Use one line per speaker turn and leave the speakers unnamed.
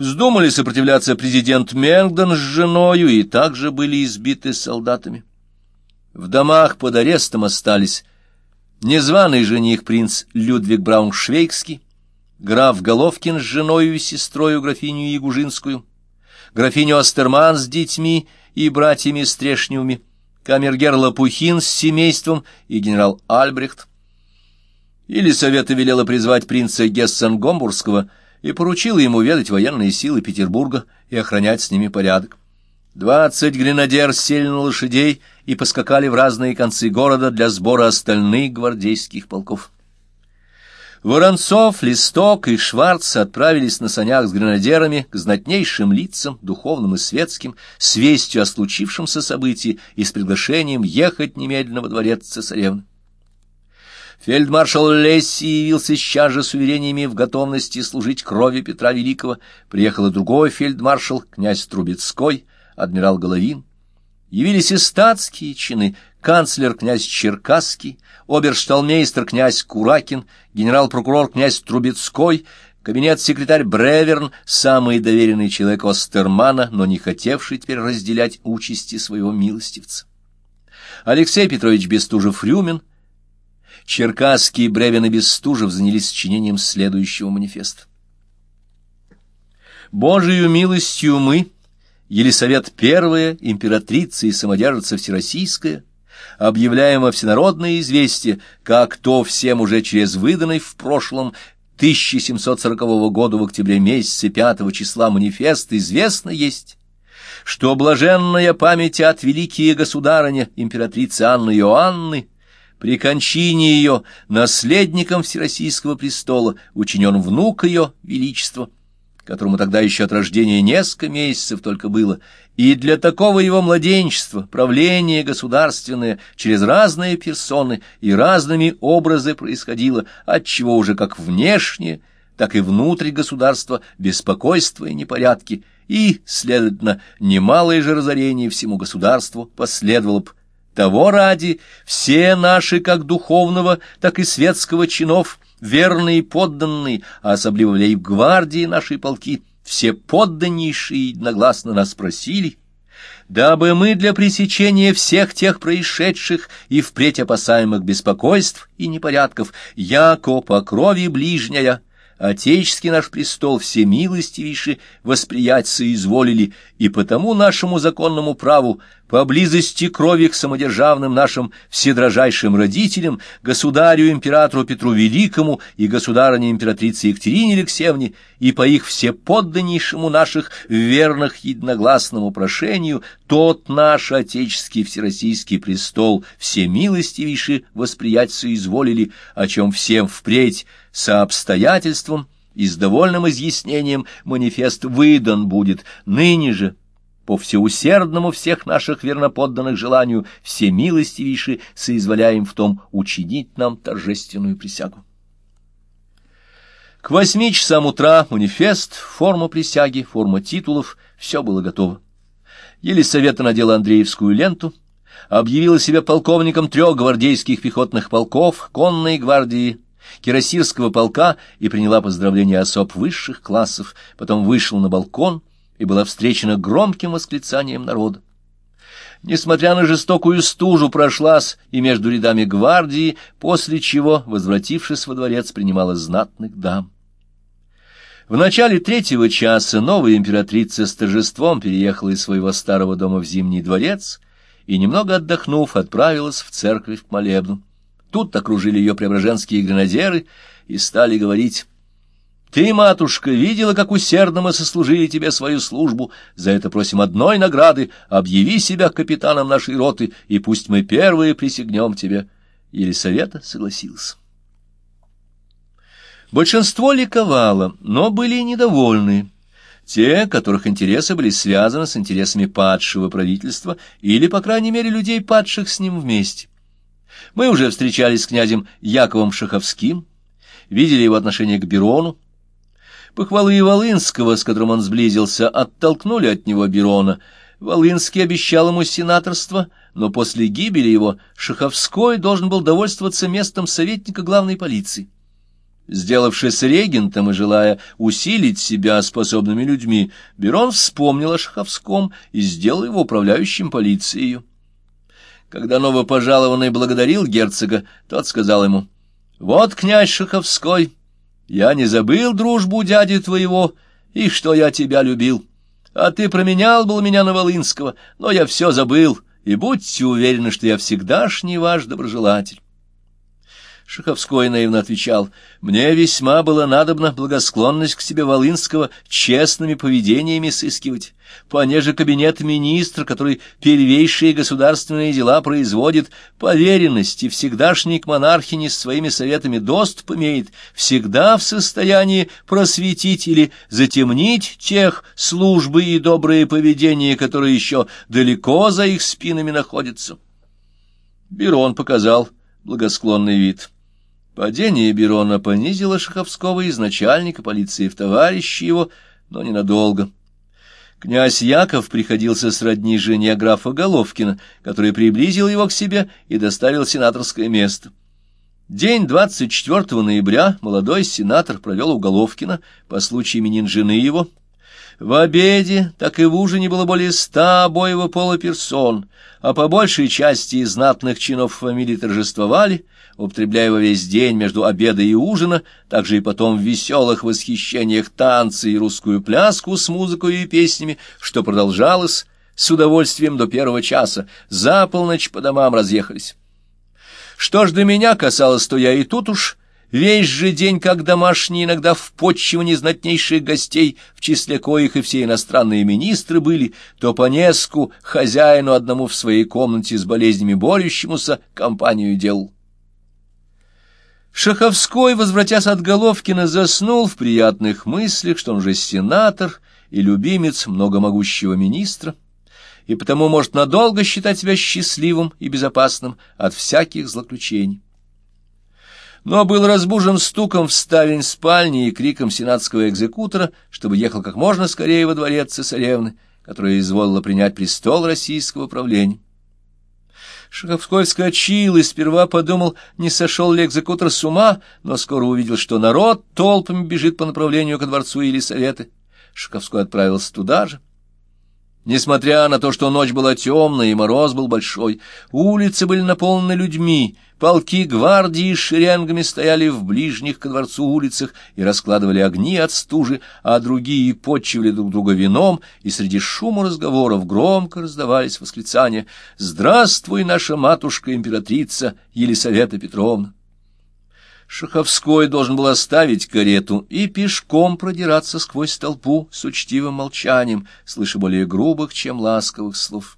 Вздумали сопротивляться президент Менгдон с женою и также были избиты солдатами. В домах под арестом остались незваный жених принц Людвиг Брауншвейгский, граф Головкин с женою и сестрою графиню Ягужинскую, графиню Астерман с детьми и братьями Стрешневыми, камергер Лопухин с семейством и генерал Альбрехт. Елисавета велела призвать принца Гессен-Гомбургского и поручила ему ведать военные силы Петербурга и охранять с ними порядок. Двадцать гренадер сели на лошадей и поскакали в разные концы города для сбора остальных гвардейских полков. Воронцов, Листок и Шварц отправились на санях с гренадерами к знатнейшим лицам, духовным и светским, с вестью о случившемся событии и с приглашением ехать немедленно во дворец цесаревны. Фельдмаршал Лесси явился сейчас же с уверениями в готовности служить крови Петра Великого. Приехал и другой фельдмаршал, князь Трубецкой, адмирал Головин. Явились и статские чины, канцлер князь Черкасский, обершталмейстер князь Куракин, генерал-прокурор князь Трубецкой, кабинет-секретарь Бреверн, самый доверенный человек Остермана, но не хотевший теперь разделять участи своего милостивца. Алексей Петрович Бестужев-Рюмин, Черкасский, Бревен и Бестужев занялись сочинением следующего манифеста. «Божию милостью мы...» Елисавет I, императрица и самодержица Всероссийская, объявляем во всенародное известие, как то всем уже через выданный в прошлом 1740 года в октябре месяце 5 числа манифест известно есть, что блаженная память от великие государыня императрицы Анны Иоанны при кончине ее наследником Всероссийского престола учинен внук ее, Величества, которому тогда еще от рождения несколько месяцев только было, и для такого его младенчества правление государственное через разные персоны и разными образы происходило, отчего уже как внешне, так и внутрь государства беспокойство и непорядки, и, следовательно, немалое же разорение всему государству последовало бы. Того ради все наши, как духовного, так и светского чинов, верные подданные, а особливо лейб-гвардии нашей полки, все подданнейшие единогласно нас просили, дабы мы для пресечения всех тех происшедших и впредь опасаемых беспокойств и непорядков, яко по крови ближняя, Отеческий наш престол всемилостивейше восприять соизволили, и потому нашему законному праву, по близости крови к самодержавным нашим вседрожайшим родителям, государю-императору Петру Великому и государыне императрице Екатерине Алексеевне, и по их всеподданнейшему наших верных единогласному прошению, тот наш Отеческий Всероссийский престол всемилостивейше восприять соизволили, о чем всем впредь со обстоятельством и с довольным изъяснением манифест выдан будет. Ныне же, по всеусердному всех наших верноподданных желанию, все милостивейши соизволяем в том учинить нам торжественную присягу. К восьми часам утра манифест, форма присяги, форма титулов — все было готово. Елисавета надела Андреевскую ленту, объявила себя полковником трех гвардейских пехотных полков, конной гвардии, кирасирского полка и приняла поздравления особ высших классов, потом вышла на балкон и была встречена громким восклицанием народа. Несмотря на жестокую стужу, прошлась и между рядами гвардии, после чего, возвратившись во дворец, принимала знатных дам. В начале третьего часа новая императрица с торжеством переехала из своего старого дома в Зимний дворец и, немного отдохнув, отправилась в церковь к молебну. Тут окружили ее преображенские гренадеры и стали говорить, «Ты, матушка, видела, как усердно мы сослужили тебе свою службу. За это просим одной награды. Объяви себя капитаном нашей роты, и пусть мы первые присягнем тебе». Елисавета согласился. Большинство ликовало, но были и недовольны. Те, которых интересы были связаны с интересами падшего правительства или, по крайней мере, людей, падших с ним вместе. Мы уже встречались с князем Яковом Шаховским, видели его отношение к Берону. Похвалы Волынского, с которым он сблизился, оттолкнули от него Берона. Волынский обещал ему сенаторство, но после гибели его Шаховской должен был довольствоваться местом советника главной полиции. Сделавшись регентом и желая усилить себя способными людьми, Берон вспомнил о Шаховском и сделал его управляющим полицией. Когда новопожалованный благодарил герцога, тот сказал ему, «Вот, князь Шаховской, я не забыл дружбу дяди твоего, и что я тебя любил. А ты променял был меня на Волынского, но я все забыл, и будьте уверены, что я всегдашний ваш доброжелатель». Шаховской наивно отвечал, «Мне весьма было надобно благосклонность к себе Волынского честными поведениями сыскивать, понеже кабинет министра, который первейшие государственные дела производит, поверенности всегдашний к монархине с своими советами доступ имеет, всегда в состоянии просветить или затемнить тех службы и добрые поведения, которые еще далеко за их спинами находятся». Берон показал благосклонный вид. Падение Берона понизило Шаховского из начальника полиции в товарищи его, но ненадолго. Князь Яков приходился сродни жене графа Головкина, который приблизил его к себе и доставил сенаторское место. День 24 ноября молодой сенатор провел у Головкина по случаю именин жены его. В обеде, так и в ужине было более ста обоего пола персон, а по большей части из знатных чинов фамилии торжествовали — употребляя во весь день между обеда и ужина, также и потом в веселых восхищениях танцы и русскую пляску с музыкой и песнями, что продолжалось с удовольствием до первого часа, за полночь по домам разъехались. Что ж до меня касалось, то я и тут уж весь же день, как домашние, иногда в почивании знатнейших гостей, в числе коих и все иностранные министры были, то по неску хозяину одному в своей комнате с болезнями борющемуся компанию делал. Шаховской, возвратясь от Головкина, заснул в приятных мыслях, что он уже сенатор и любимец многомогущего министра, и потому может надолго считать себя счастливым и безопасным от всяких злоключений. Но был разбужен стуком в ставень спальни и криком сенатского экзекутора, чтобы ехал как можно скорее во дворец цесаревны, которая изволила принять престол российского правления. Шаховской вскочил и сперва подумал, не сошел ли экзекутор с ума, но скоро увидел, что народ толпами бежит по направлению ко дворцу Елисаветы. Шаховской отправился туда же. Несмотря на то, что ночь была темная и мороз был большой, улицы были наполнены людьми, полки гвардии шеренгами стояли в ближних ко дворцу улицах и раскладывали огни от стужи, а другие подчивали друг друга вином, и среди шума разговоров громко раздавались восклицания «Здравствуй, наша матушка-императрица Елисавета Петровна!» Шаховской должен был оставить карету и пешком продираться сквозь толпу с учтивым молчанием, слыша более грубых, чем ласковых слов.